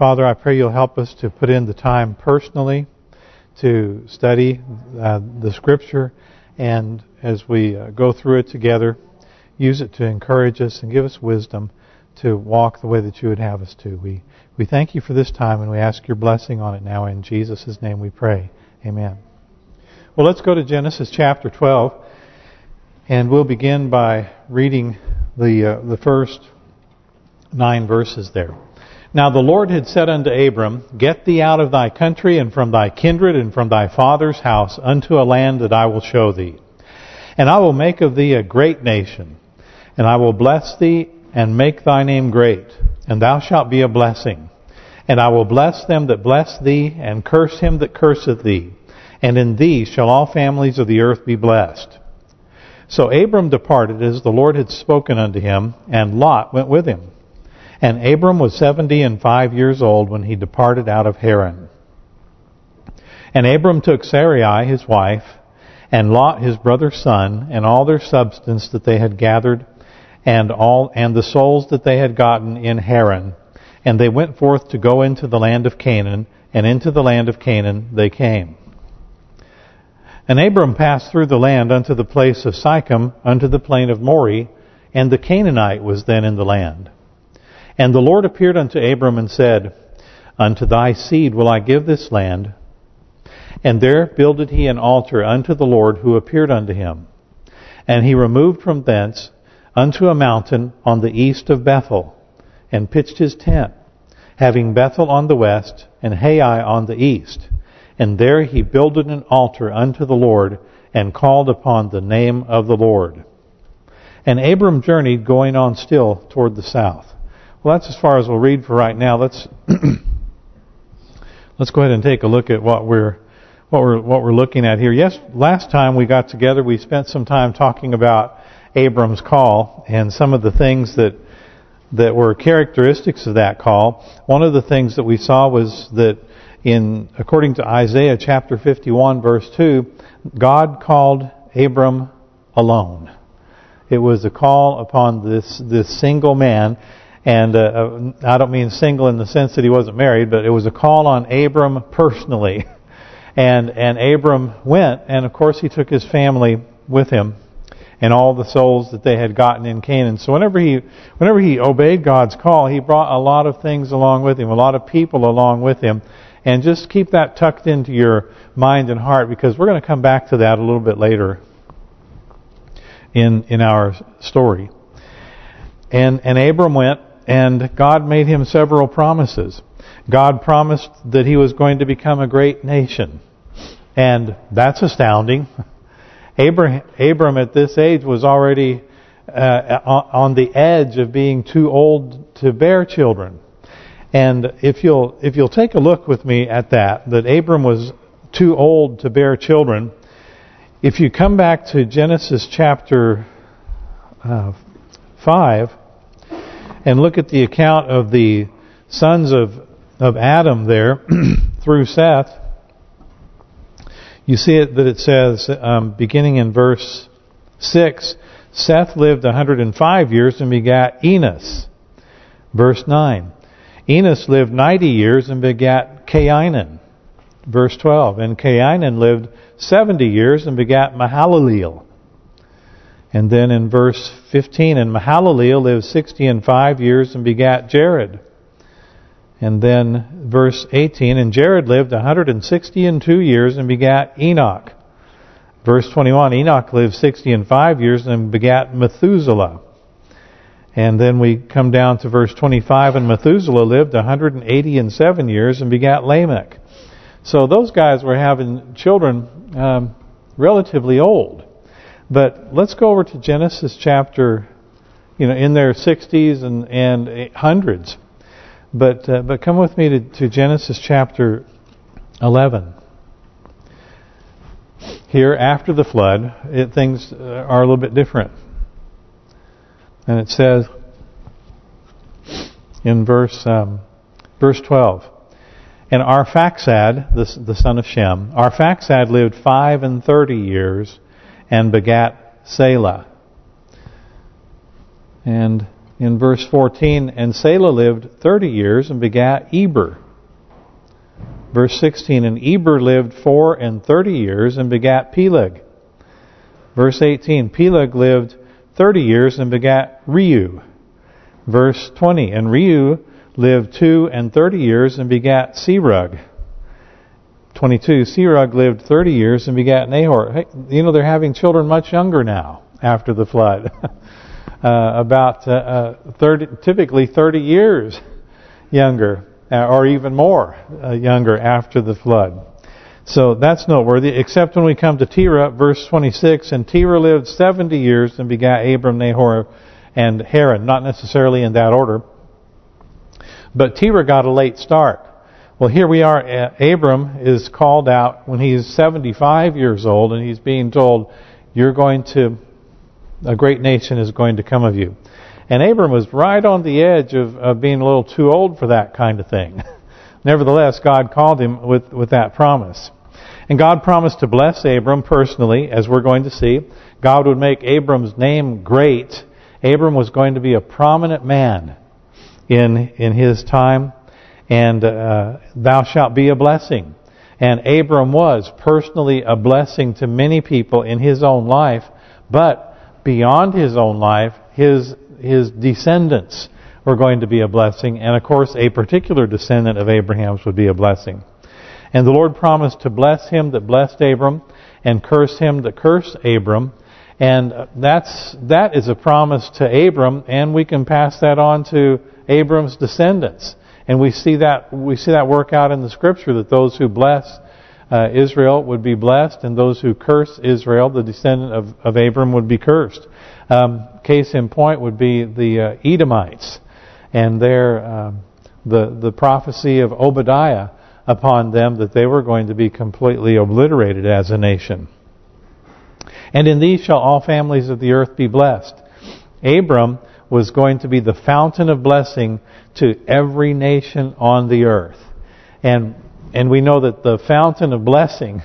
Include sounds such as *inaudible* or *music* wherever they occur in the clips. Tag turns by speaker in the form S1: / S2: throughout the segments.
S1: Father, I pray you'll help us to put in the time personally to study uh, the Scripture, and as we uh, go through it together, use it to encourage us and give us wisdom to walk the way that you would have us to. We we thank you for this time, and we ask your blessing on it now. In Jesus' name we pray. Amen. Well, let's go to Genesis chapter 12, and we'll begin by reading the uh, the first nine verses there. Now the Lord had said unto Abram, Get thee out of thy country and from thy kindred and from thy father's house unto a land that I will show thee. And I will make of thee a great nation, and I will bless thee and make thy name great, and thou shalt be a blessing. And I will bless them that bless thee, and curse him that curseth thee. And in thee shall all families of the earth be blessed. So Abram departed as the Lord had spoken unto him, and Lot went with him. And Abram was seventy and five years old when he departed out of Haran. And Abram took Sarai his wife, and Lot his brother's son, and all their substance that they had gathered, and all and the souls that they had gotten in Haran. And they went forth to go into the land of Canaan, and into the land of Canaan they came. And Abram passed through the land unto the place of Sichem, unto the plain of Moreh, and the Canaanite was then in the land. And the Lord appeared unto Abram and said, Unto thy seed will I give this land. And there builded he an altar unto the Lord who appeared unto him. And he removed from thence unto a mountain on the east of Bethel, and pitched his tent, having Bethel on the west, and Hai on the east. And there he builded an altar unto the Lord, and called upon the name of the Lord. And Abram journeyed, going on still toward the south. Well, that's as far as we'll read for right now. Let's *clears throat* let's go ahead and take a look at what we're what we're what we're looking at here. Yes, last time we got together, we spent some time talking about Abram's call and some of the things that that were characteristics of that call. One of the things that we saw was that in according to Isaiah chapter 51 verse 2, God called Abram alone. It was a call upon this this single man and uh, I don't mean single in the sense that he wasn't married, but it was a call on Abram personally. *laughs* And and Abram went, and of course he took his family with him, and all the souls that they had gotten in Canaan. So whenever he whenever he obeyed God's call, he brought a lot of things along with him, a lot of people along with him. And just keep that tucked into your mind and heart, because we're going to come back to that a little bit later in in our story. And and Abram went, and God made him several promises. God promised that he was going to become a great nation. And that's astounding. *laughs* Abraham, Abram at this age was already uh, on the edge of being too old to bear children. And if you'll if you'll take a look with me at that, that Abram was too old to bear children, if you come back to Genesis chapter uh, 5, and look at the account of the sons of of Adam there *clears throat* through Seth, you see it that it says, um, beginning in verse 6, Seth lived 105 years and begat Enos. Verse 9, Enos lived 90 years and begat Cainan. Verse 12, and Cainan lived 70 years and begat Mahalaleel. And then in verse 15, and Mahalaleel lived 60 and 5 years and begat Jared. And then verse 18, and Jared lived 160 and 2 years and begat Enoch. Verse 21, Enoch lived 60 and 5 years and begat Methuselah. And then we come down to verse 25, and Methuselah lived 180 and 7 years and begat Lamech. So those guys were having children um, relatively old. But let's go over to Genesis chapter, you know, in their 60s and and hundreds. But uh, but come with me to, to Genesis chapter 11. Here, after the flood, it, things are a little bit different. And it says in verse um, verse 12, And Arphaxad, the, the son of Shem, Arphaxad lived five and thirty years and begat Salah. And in verse 14, and Salah lived 30 years and begat Eber. Verse 16, and Eber lived four and thirty years and begat Peleg. Verse 18, Peleg lived 30 years and begat Reu. Verse 20, and Reu lived two and thirty years and begat Serug. 22, Serug lived 30 years and begat Nahor. Hey, you know, they're having children much younger now after the flood. *laughs* uh, about uh, uh, 30, typically 30 years younger, uh, or even more uh, younger after the flood. So that's noteworthy, except when we come to Terah, verse 26, and Terah lived 70 years and begat Abram, Nahor, and Haran, not necessarily in that order. But Terah got a late start. Well, here we are. Abram is called out when he's 75 years old, and he's being told, you're going to, a great nation is going to come of you. And Abram was right on the edge of, of being a little too old for that kind of thing. *laughs* Nevertheless, God called him with, with that promise. And God promised to bless Abram personally, as we're going to see. God would make Abram's name great. Abram was going to be a prominent man in in his time, and uh, thou shalt be a blessing. And Abram was personally a blessing to many people in his own life, but beyond his own life, his his descendants were going to be a blessing, and of course a particular descendant of Abraham's would be a blessing. And the Lord promised to bless him that blessed Abram, and curse him that cursed Abram. And that's that is a promise to Abram, and we can pass that on to Abram's descendants. And we see that we see that work out in the Scripture that those who bless uh, Israel would be blessed, and those who curse Israel, the descendant of, of Abram, would be cursed. Um, case in point would be the uh, Edomites and their um, the the prophecy of Obadiah upon them that they were going to be completely obliterated as a nation. And in these shall all families of the earth be blessed. Abram was going to be the fountain of blessing to every nation on the earth. And and we know that the fountain of blessing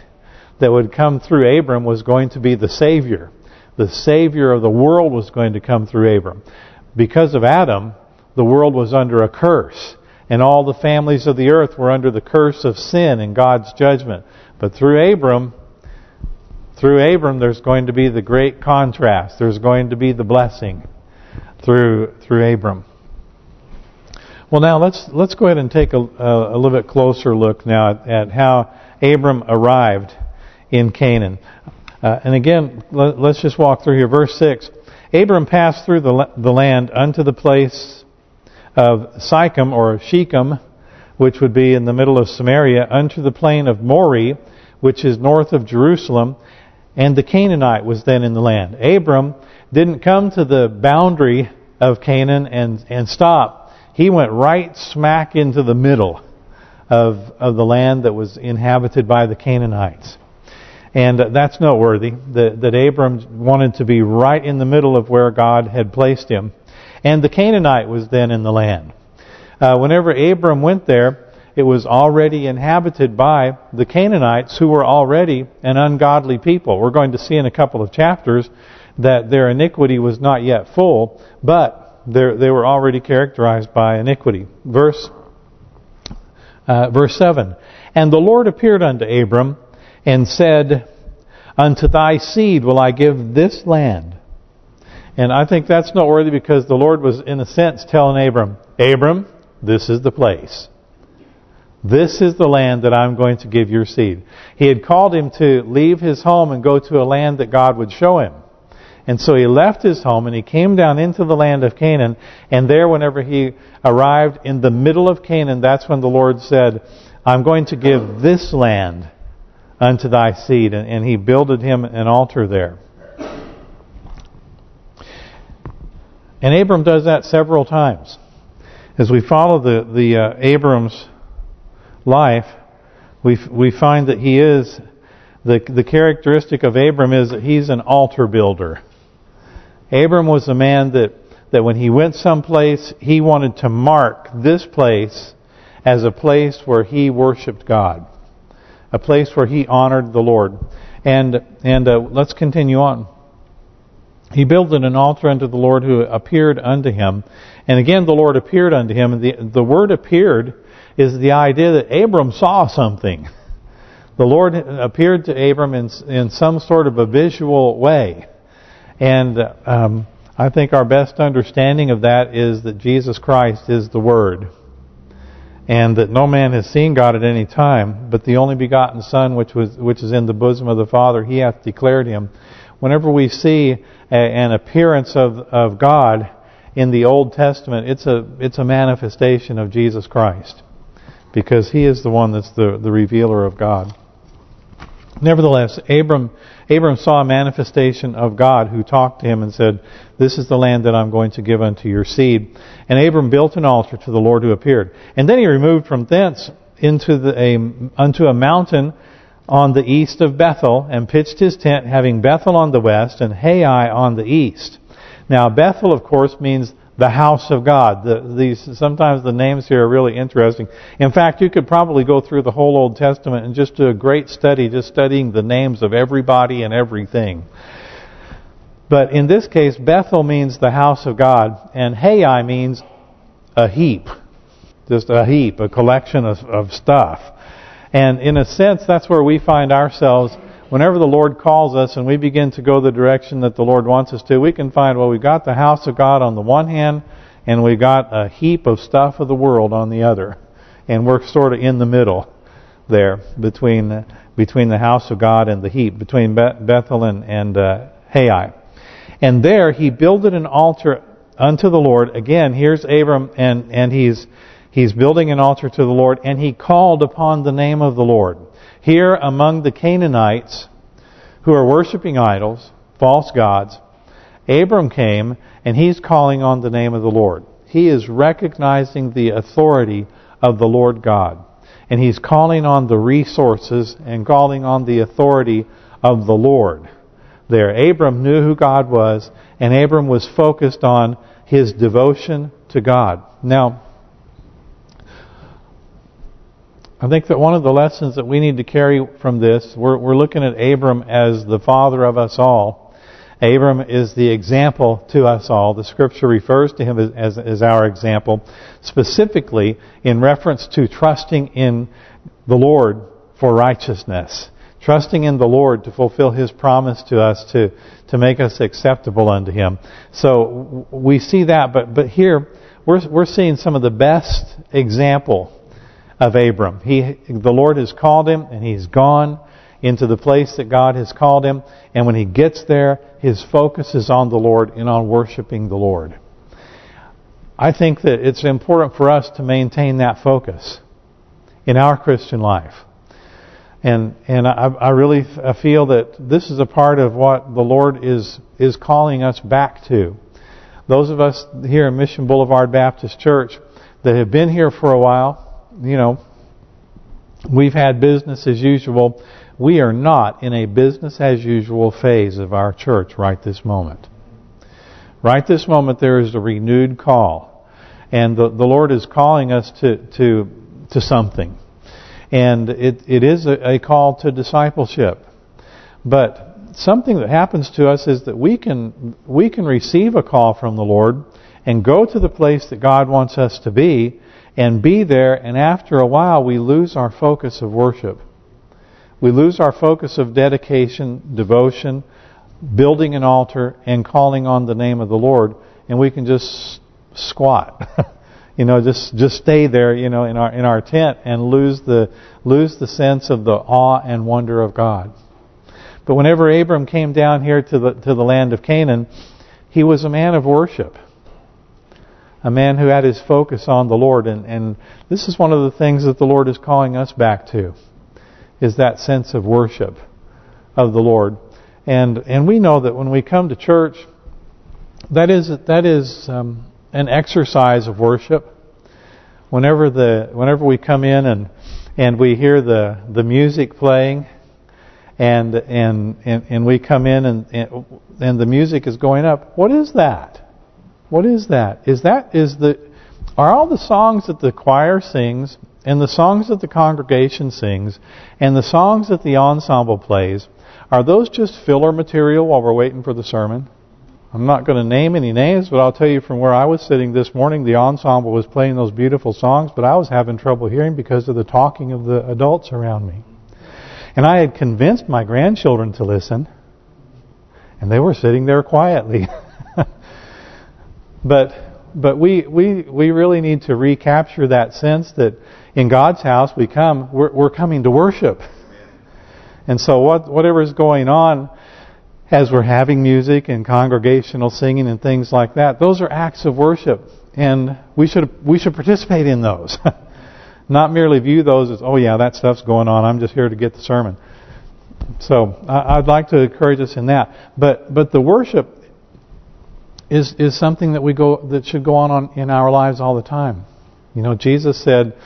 S1: that would come through Abram was going to be the Savior. The Savior of the world was going to come through Abram. Because of Adam, the world was under a curse. And all the families of the earth were under the curse of sin and God's judgment. But through Abram, through Abram, there's going to be the great contrast. There's going to be the blessing through through Abram. Well, now let's let's go ahead and take a, a, a little bit closer look now at, at, how Abram arrived in Canaan. Uh, and again, let, us just walk through here. Verse 6, Abram passed through the, the land unto the place of Sychem or Shechem, which would be in the middle of Samaria, unto the plain of Moreh, which is north of Jerusalem, and the Canaanite was then in the land. Abram didn't come to the boundary of Canaan and and stop. He went right smack into the middle of of the land that was inhabited by the Canaanites. And that's noteworthy, that, that Abram wanted to be right in the middle of where God had placed him. And the Canaanite was then in the land. Uh, whenever Abram went there, it was already inhabited by the Canaanites who were already an ungodly people. We're going to see in a couple of chapters that their iniquity was not yet full, but they were already characterized by iniquity. Verse uh, verse 7, And the Lord appeared unto Abram and said, Unto thy seed will I give this land. And I think that's noteworthy because the Lord was, in a sense, telling Abram, Abram, this is the place. This is the land that I'm going to give your seed. He had called him to leave his home and go to a land that God would show him. And so he left his home and he came down into the land of Canaan. And there, whenever he arrived in the middle of Canaan, that's when the Lord said, I'm going to give this land unto thy seed. And, he builded him an altar there. And Abram does that several times. As we follow the the uh, Abram's life, we we find that he is the the characteristic of Abram is that he's an altar builder. Abram was a man that that when he went someplace, he wanted to mark this place as a place where he worshipped God, a place where he honored the Lord. And and uh, let's continue on. he builded an altar unto the Lord who appeared unto him. And again the Lord appeared unto him. And the, the word appeared is the idea that Abram saw something. *laughs* The Lord appeared to Abram in, in some sort of a visual way. And um, I think our best understanding of that is that Jesus Christ is the Word. And that no man has seen God at any time, but the only begotten Son which was which is in the bosom of the Father, He hath declared Him whenever we see a, an appearance of of God in the Old Testament, it's a it's a manifestation of Jesus Christ, because He is the one that's the the revealer of God. Nevertheless, Abram Abram saw a manifestation of God who talked to him and said, This is the land that I'm going to give unto your seed. And Abram built an altar to the Lord who appeared. And then he removed from thence into the a unto a mountain on the east of Bethel and pitched his tent, having Bethel on the west and Hai on the east. Now Bethel, of course, means the house of God. The, these Sometimes the names here are really interesting. In fact, you could probably go through the whole Old Testament and just do a great study, just studying the names of everybody and everything. But in this case, Bethel means the house of God, and Hai means a heap. Just a heap, a collection of, of stuff. And in a sense, that's where we find ourselves whenever the Lord calls us and we begin to go the direction that the Lord wants us to. We can find, well, we've got the house of God on the one hand, and we've got a heap of stuff of the world on the other. And we're sort of in the middle there between between the house of God and the heap, between Bethel and, and uh, Hai. And there he builded an altar unto the Lord. Again, here's Abram, and, and he's He's building an altar to the Lord, and he called upon the name of the Lord. Here among the Canaanites who are worshiping idols, false gods, Abram came, and he's calling on the name of the Lord. He is recognizing the authority of the Lord God. And he's calling on the resources and calling on the authority of the Lord. There, Abram knew who God was, and Abram was focused on his devotion to God. Now, I think that one of the lessons that we need to carry from this, we're, we're looking at Abram as the father of us all. Abram is the example to us all. The Scripture refers to him as, as, as our example, specifically in reference to trusting in the Lord for righteousness. Trusting in the Lord to fulfill His promise to us to to make us acceptable unto Him. So we see that, but but here we're we're seeing some of the best example of Abram. He, the Lord has called him, and he's gone into the place that God has called him. And when he gets there, his focus is on the Lord and on worshiping the Lord. I think that it's important for us to maintain that focus in our Christian life. And and I, I really feel that this is a part of what the Lord is is calling us back to. Those of us here in Mission Boulevard Baptist Church that have been here for a while, you know, we've had business as usual. We are not in a business as usual phase of our church right this moment. Right this moment there is a renewed call. And the, the Lord is calling us to to to something. And it it is a, a call to discipleship. But something that happens to us is that we can we can receive a call from the Lord and go to the place that God wants us to be and be there, and after a while we lose our focus of worship. We lose our focus of dedication, devotion, building an altar, and calling on the name of the Lord, and we can just squat. *laughs* you know, just just stay there, you know, in our in our tent and lose the lose the sense of the awe and wonder of God. But whenever Abram came down here to the to the land of Canaan, he was a man of worship a man who had his focus on the Lord. And, and this is one of the things that the Lord is calling us back to, is that sense of worship of the Lord. And and we know that when we come to church, that is that is um, an exercise of worship. Whenever the whenever we come in and and we hear the the music playing, and and and, and we come in and, and and the music is going up, what is that? What is that? Is that is the are all the songs that the choir sings and the songs that the congregation sings and the songs that the ensemble plays are those just filler material while we're waiting for the sermon? I'm not going to name any names, but I'll tell you from where I was sitting this morning, the ensemble was playing those beautiful songs, but I was having trouble hearing because of the talking of the adults around me. And I had convinced my grandchildren to listen, and they were sitting there quietly. *laughs* but but we we we really need to recapture that sense that in God's house we come we're, we're coming to worship. And so what whatever is going on as we're having music and congregational singing and things like that, those are acts of worship, and we should we should participate in those, *laughs* not merely view those as oh yeah that stuff's going on. I'm just here to get the sermon. So I'd like to encourage us in that, but but the worship is is something that we go that should go on, on in our lives all the time. You know, Jesus said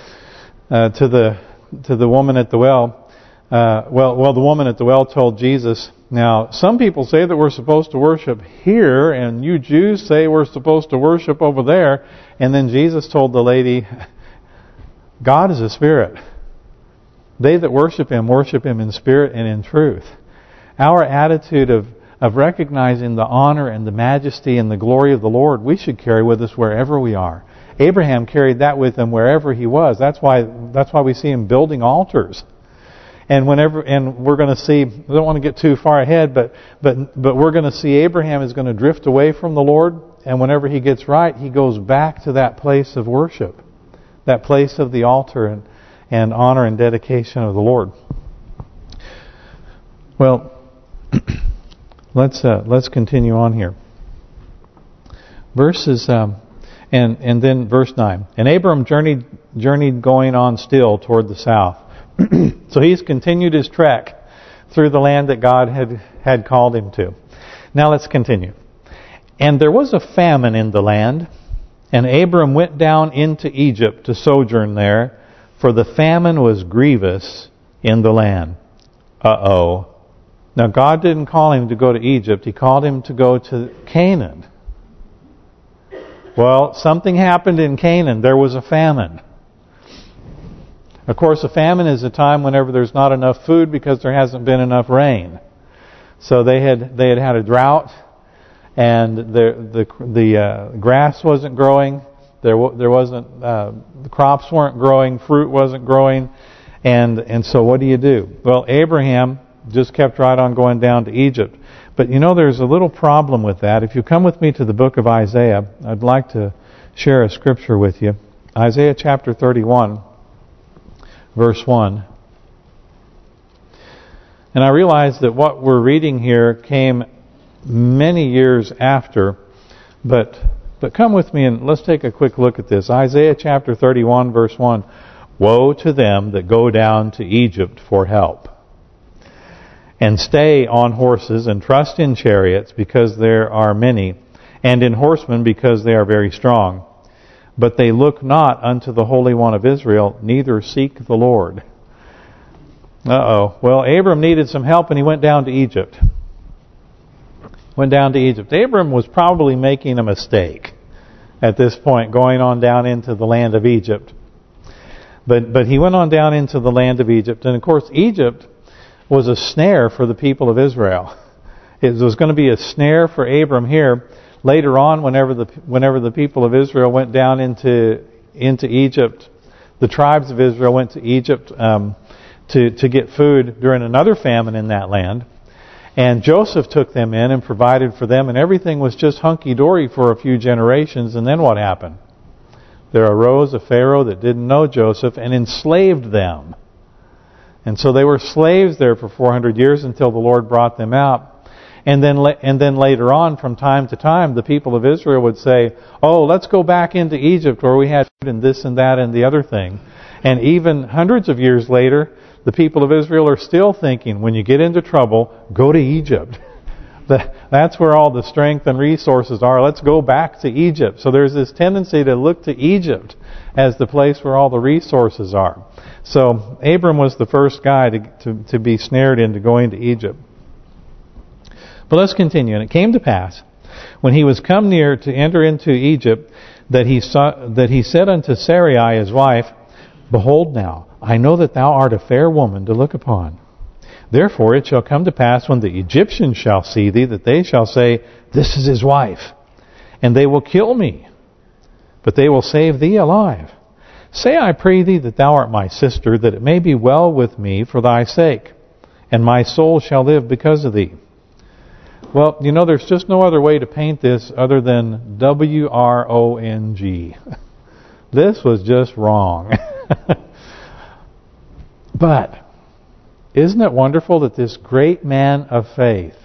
S1: uh, to the to the woman at the well, uh, well, well, the woman at the well told Jesus now, some people say that we're supposed to worship here, and you Jews say we're supposed to worship over there. And then Jesus told the lady, God is a spirit. They that worship Him, worship Him in spirit and in truth. Our attitude of of recognizing the honor and the majesty and the glory of the Lord, we should carry with us wherever we are. Abraham carried that with him wherever he was. That's why that's why we see him building altars. And whenever, and we're going to see, I don't want to get too far ahead, but but but we're going to see Abraham is going to drift away from the Lord, and whenever he gets right, he goes back to that place of worship, that place of the altar and and honor and dedication of the Lord. Well, *clears throat* let's uh, let's continue on here. Verses um, and and then verse nine. And Abram journeyed journeyed going on still toward the south. *clears throat* so he's continued his trek through the land that God had, had called him to. Now let's continue. And there was a famine in the land, and Abram went down into Egypt to sojourn there, for the famine was grievous in the land. Uh-oh. Now God didn't call him to go to Egypt, He called him to go to Canaan. Well, something happened in Canaan. There was a famine. Of course, a famine is a time whenever there's not enough food because there hasn't been enough rain. So they had they had had a drought, and the the the uh, grass wasn't growing. There there wasn't uh, the crops weren't growing, fruit wasn't growing, and and so what do you do? Well, Abraham just kept right on going down to Egypt. But you know, there's a little problem with that. If you come with me to the book of Isaiah, I'd like to share a scripture with you. Isaiah chapter 31 verse 1. And I realize that what we're reading here came many years after, but but come with me and let's take a quick look at this. Isaiah chapter 31 verse 1. Woe to them that go down to Egypt for help, and stay on horses, and trust in chariots, because there are many, and in horsemen, because they are very strong but they look not unto the Holy One of Israel, neither seek the Lord. Uh-oh. Well, Abram needed some help and he went down to Egypt. Went down to Egypt. Abram was probably making a mistake at this point, going on down into the land of Egypt. But but he went on down into the land of Egypt. And of course, Egypt was a snare for the people of Israel. *laughs* It was going to be a snare for Abram here later on, whenever the whenever the people of Israel went down into into Egypt, the tribes of Israel went to Egypt um, to to get food during another famine in that land. And Joseph took them in and provided for them, and everything was just hunky-dory for a few generations. And then what happened? There arose a Pharaoh that didn't know Joseph and enslaved them. And so they were slaves there for 400 years until the Lord brought them out. And then and then later on, from time to time, the people of Israel would say, oh, let's go back into Egypt where we had food and this and that and the other thing. And even hundreds of years later, the people of Israel are still thinking, when you get into trouble, go to Egypt. *laughs* That's where all the strength and resources are. Let's go back to Egypt. So there's this tendency to look to Egypt as the place where all the resources are. So Abram was the first guy to, to, to be snared into going to Egypt. But let's continue. And it came to pass, when he was come near to enter into Egypt, that he saw that he said unto Sarai his wife, Behold now, I know that thou art a fair woman to look upon. Therefore it shall come to pass when the Egyptians shall see thee, that they shall say, This is his wife. And they will kill me, but they will save thee alive. Say, I pray thee, that thou art my sister, that it may be well with me for thy sake, and my soul shall live because of thee. Well, you know, there's just no other way to paint this other than W-R-O-N-G. *laughs* This was just wrong. *laughs* but, isn't it wonderful that this great man of faith,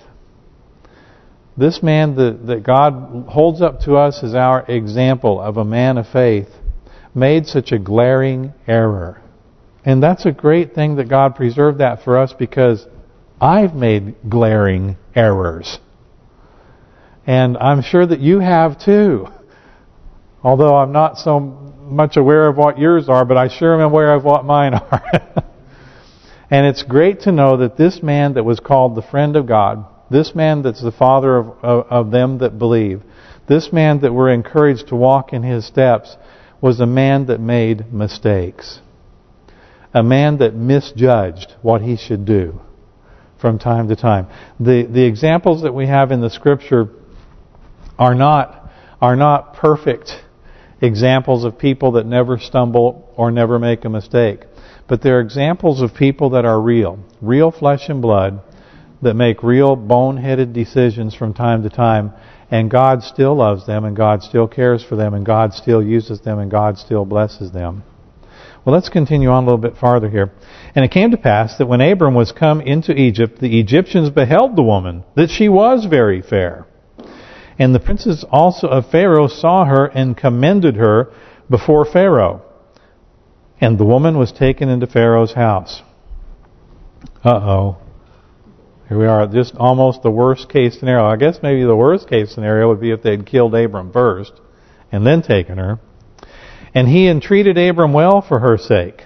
S1: this man that, that God holds up to us as our example of a man of faith, made such a glaring error. And that's a great thing that God preserved that for us because I've made glaring errors. And I'm sure that you have too. Although I'm not so much aware of what yours are, but I sure am aware of what mine are. *laughs* and it's great to know that this man that was called the friend of God, this man that's the father of, of, of them that believe, this man that we're encouraged to walk in his steps, was a man that made mistakes. A man that misjudged what he should do from time to time. The the examples that we have in the scripture are not are not perfect examples of people that never stumble or never make a mistake. But they're examples of people that are real, real flesh and blood, that make real boneheaded decisions from time to time, and God still loves them, and God still cares for them, and God still uses them, and God still blesses them. Well, let's continue on a little bit farther here. And it came to pass that when Abram was come into Egypt, the Egyptians beheld the woman, that she was very fair. And the princes also of Pharaoh saw her and commended her before Pharaoh. And the woman was taken into Pharaoh's house. Uh-oh. Here we are, just almost the worst case scenario. I guess maybe the worst case scenario would be if they'd killed Abram first and then taken her. And he entreated Abram well for her sake.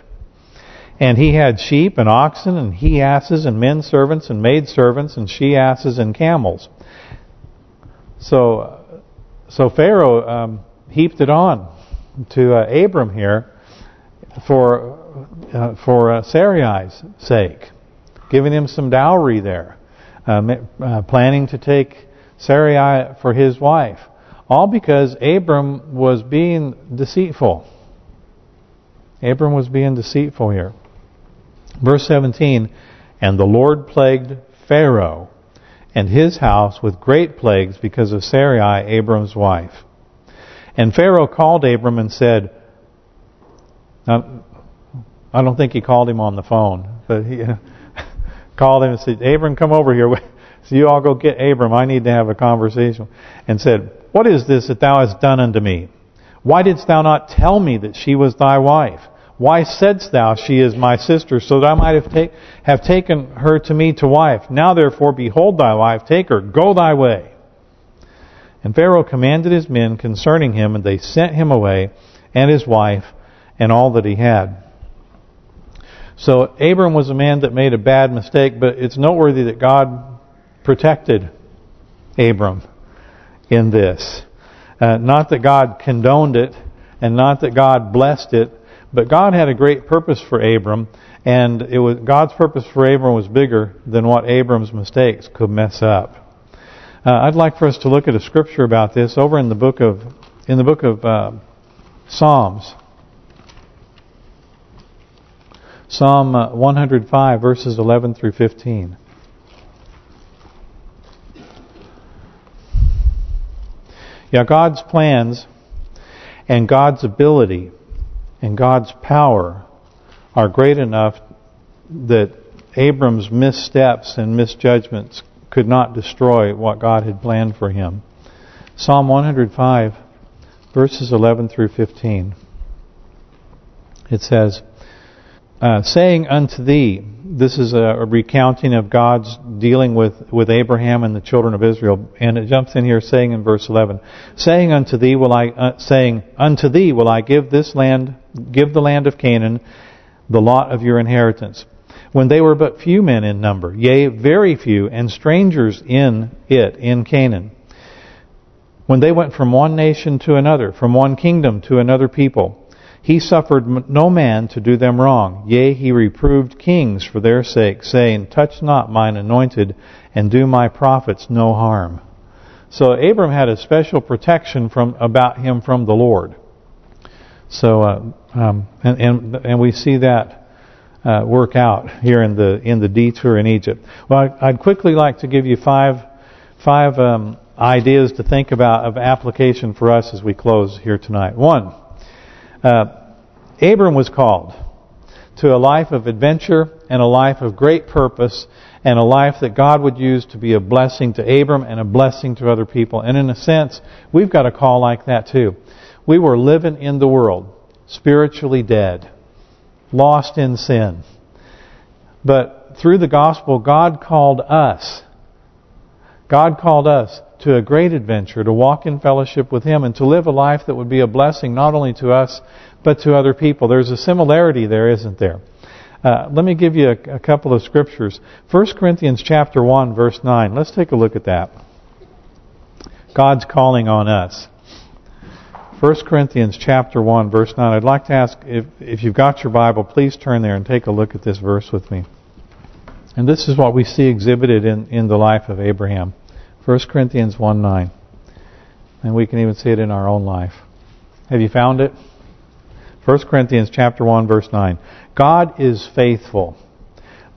S1: And he had sheep and oxen and he asses and men servants and maid servants and she asses and camels. So, so Pharaoh um, heaped it on to uh, Abram here for uh, for uh, Sarai's sake, giving him some dowry there, uh, uh, planning to take Sarai for his wife, all because Abram was being deceitful. Abram was being deceitful here. Verse 17, and the Lord plagued Pharaoh and his house with great plagues because of Sarai, Abram's wife. And Pharaoh called Abram and said, now, I don't think he called him on the phone, but he *laughs* called him and said, Abram, come over here. *laughs* So you all go get Abram. I need to have a conversation. And said, What is this that thou hast done unto me? Why didst thou not tell me that she was thy wife? Why saidst thou, She is my sister, so that I might have, take, have taken her to me to wife? Now therefore, behold thy wife, take her, go thy way. And Pharaoh commanded his men concerning him, and they sent him away, and his wife, and all that he had. So Abram was a man that made a bad mistake, but it's noteworthy that God protected Abram in this. Uh, not that God condoned it, and not that God blessed it, but God had a great purpose for Abram, and it was God's purpose for Abram was bigger than what Abram's mistakes could mess up. Uh, I'd like for us to look at a scripture about this over in the book of in the book of uh, Psalms. Psalm uh, 105 verses 11 through 15. Yeah, God's plans and God's ability and God's power are great enough that Abram's missteps and misjudgments could not destroy what God had planned for him. Psalm 105, verses 11 through 15. It says, uh, saying unto thee, this is a, recounting of God's dealing with, with Abraham and the children of Israel, and it jumps in here saying in verse 11, saying unto thee will I, uh, saying unto thee will I give this land, give the land of Canaan, the lot of your inheritance. When they were but few men in number, yea, very few, and strangers in it, in Canaan. When they went from one nation to another, from one kingdom to another people, He suffered no man to do them wrong. Yea, he reproved kings for their sake, saying, Touch not mine anointed, and do my prophets no harm. So Abram had a special protection from about him from the Lord. So, uh, um, and, and and we see that uh, work out here in the in the detour in Egypt. Well, I'd quickly like to give you five five um, ideas to think about of application for us as we close here tonight. One, uh, Abram was called to a life of adventure and a life of great purpose and a life that God would use to be a blessing to Abram and a blessing to other people. And in a sense, we've got a call like that too. We were living in the world, spiritually dead, lost in sin. But through the gospel, God called us. God called us to a great adventure, to walk in fellowship with Him and to live a life that would be a blessing not only to us, but to other people. There's a similarity there, isn't there? Uh, let me give you a, a, couple of scriptures. 1 Corinthians chapter 1, verse 9. Let's take a look at that. God's calling on us. 1 Corinthians chapter 1, verse 9. I'd like to ask, if, if you've got your Bible, please turn there and take a look at this verse with me. And this is what we see exhibited in, in the life of Abraham. 1 Corinthians 1:9, And we can even see it in our own life. Have you found it? 1 Corinthians chapter 1 verse 9. God is faithful,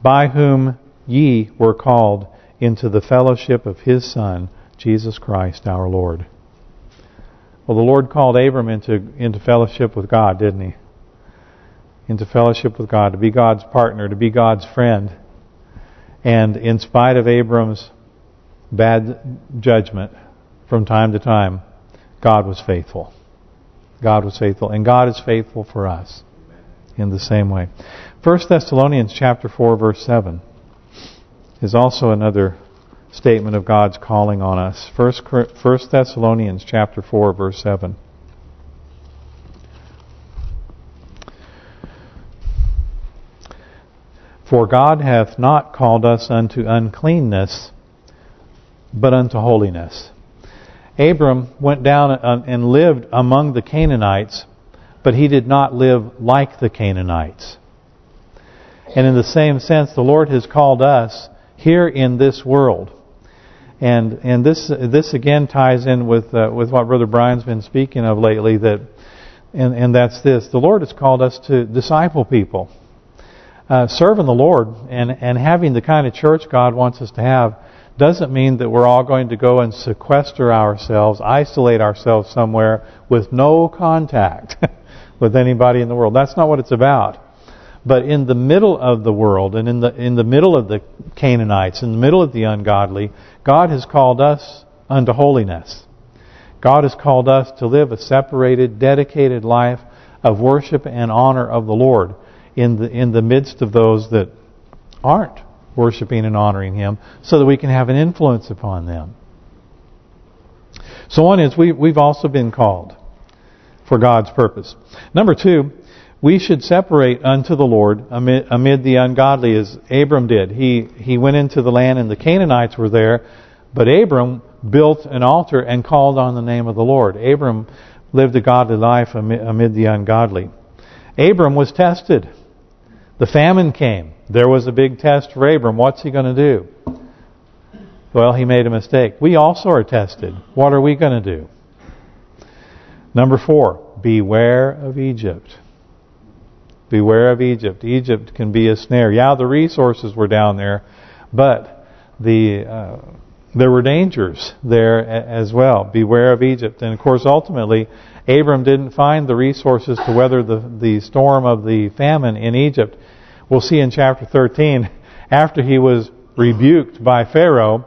S1: by whom ye were called into the fellowship of His Son, Jesus Christ our Lord. Well, the Lord called Abram into into fellowship with God, didn't He? Into fellowship with God, to be God's partner, to be God's friend. And in spite of Abram's bad judgment from time to time, God was faithful. God was faithful. And God is faithful for us in the same way. 1 Thessalonians chapter 4 verse 7 is also another statement of God's calling on us. 1 Thessalonians chapter 4 verse 7. For God hath not called us unto uncleanness, but unto holiness. Abram went down and lived among the Canaanites, but he did not live like the Canaanites. And in the same sense, the Lord has called us here in this world. And and this this again ties in with uh, with what Brother Brian's been speaking of lately. That and and that's this: the Lord has called us to disciple people, uh, serving the Lord, and and having the kind of church God wants us to have doesn't mean that we're all going to go and sequester ourselves, isolate ourselves somewhere with no contact *laughs* with anybody in the world. That's not what it's about. But in the middle of the world and in the in the middle of the Canaanites, in the middle of the ungodly, God has called us unto holiness. God has called us to live a separated, dedicated life of worship and honor of the Lord in the in the midst of those that aren't worshiping and honoring Him so that we can have an influence upon them. So one is we, we've also been called for God's purpose. Number two, we should separate unto the Lord amid, amid the ungodly as Abram did. He he went into the land and the Canaanites were there, but Abram built an altar and called on the name of the Lord. Abram lived a godly life amid, amid the ungodly. Abram was tested. The famine came. There was a big test for Abram. What's he going to do? Well, he made a mistake. We also are tested. What are we going to do? Number four, beware of Egypt. Beware of Egypt. Egypt can be a snare. Yeah, the resources were down there, but the uh, there were dangers there as well. Beware of Egypt. And of course, ultimately, Abram didn't find the resources to weather the, the storm of the famine in Egypt. We'll see in chapter 13, after he was rebuked by Pharaoh,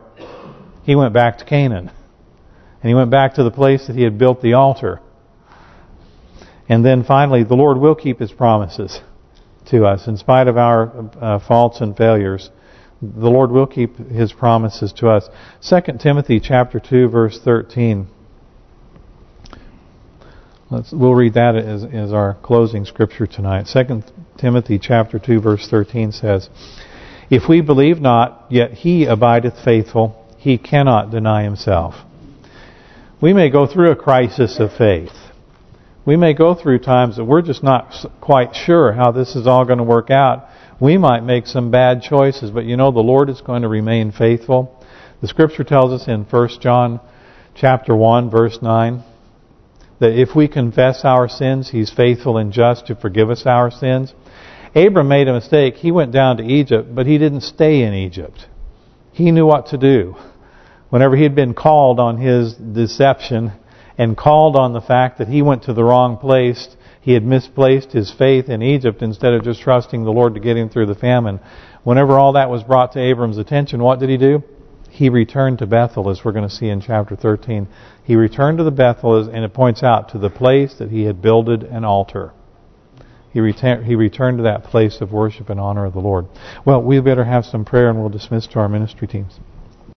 S1: he went back to Canaan. And he went back to the place that he had built the altar. And then finally, the Lord will keep His promises to us in spite of our uh, faults and failures. The Lord will keep His promises to us. 2 Timothy chapter 2 verse 13 Let's we'll read that as as our closing scripture tonight. Second Timothy chapter two verse thirteen says, "If we believe not, yet he abideth faithful; he cannot deny himself." We may go through a crisis of faith. We may go through times that we're just not quite sure how this is all going to work out. We might make some bad choices, but you know the Lord is going to remain faithful. The Scripture tells us in 1 John chapter 1, verse 9, that if we confess our sins, He's faithful and just to forgive us our sins. Abram made a mistake. He went down to Egypt, but he didn't stay in Egypt. He knew what to do. Whenever he had been called on his deception and called on the fact that he went to the wrong place, he had misplaced his faith in Egypt instead of just trusting the Lord to get him through the famine. Whenever all that was brought to Abram's attention, what did he do? He returned to Bethel, as we're going to see in chapter 13. He returned to the Bethel, and it points out, to the place that he had builded an altar. He he returned to that place of worship and honor of the Lord. Well, we better have some prayer and we'll dismiss to our ministry teams.